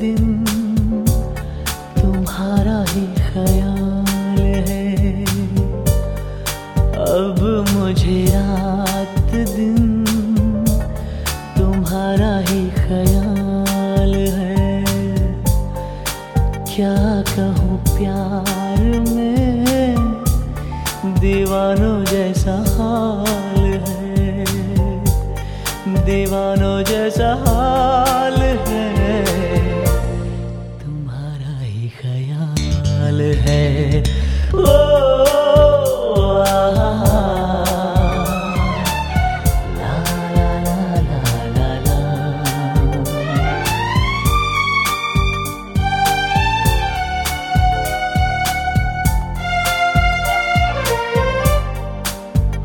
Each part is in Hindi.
दिन तुम्हारा ही ख्याल है। अब मुझे रात दिन तुम्हारा ही ख्याल है। क्या कहूँ प्यार में? दीवानों जैसा हाल है। दीवानों जैसा हाल है ओ, आ।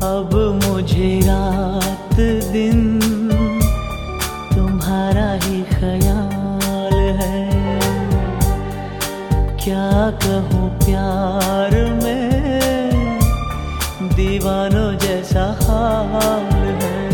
अब मुझे रात दिन कहूँ प्यार में दीवानों जैसा हाल है।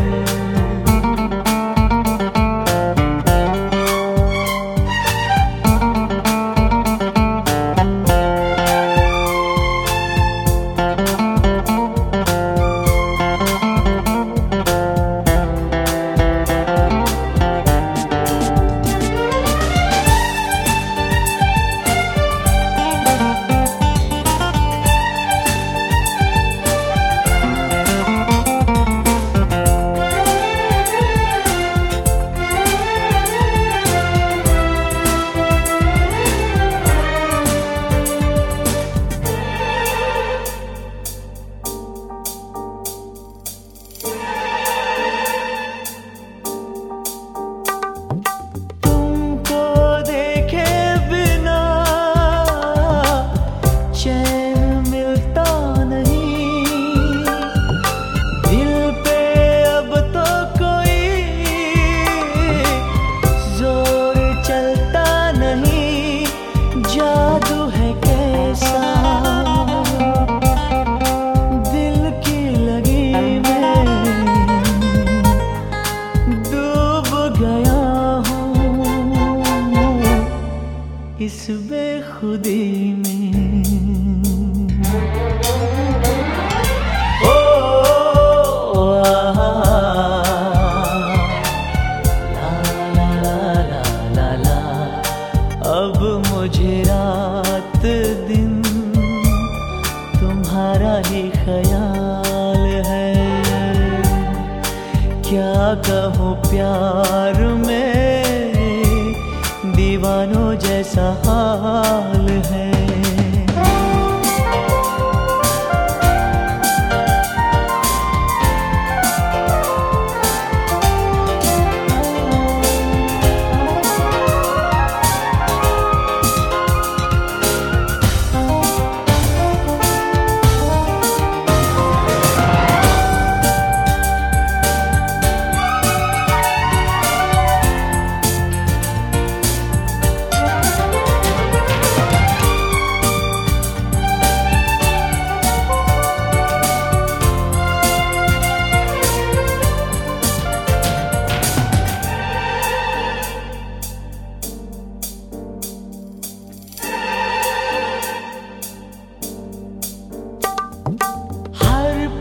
इस बेखुदी में। ला, ला, ला। अब मुझे रात दिन तुम्हारा ही ख्याल है। क्या कहूँ प्यार में दीवानों जैसा हाल है।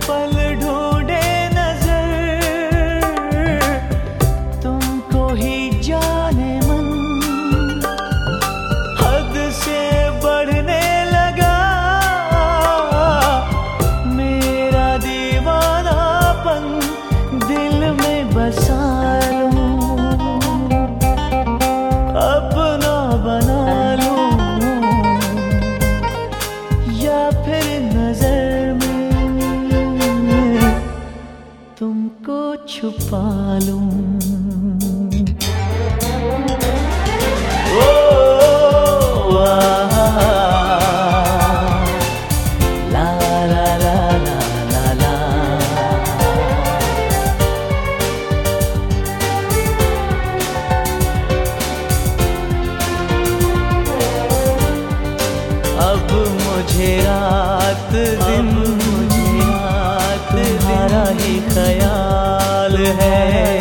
பல ही ख्याल है।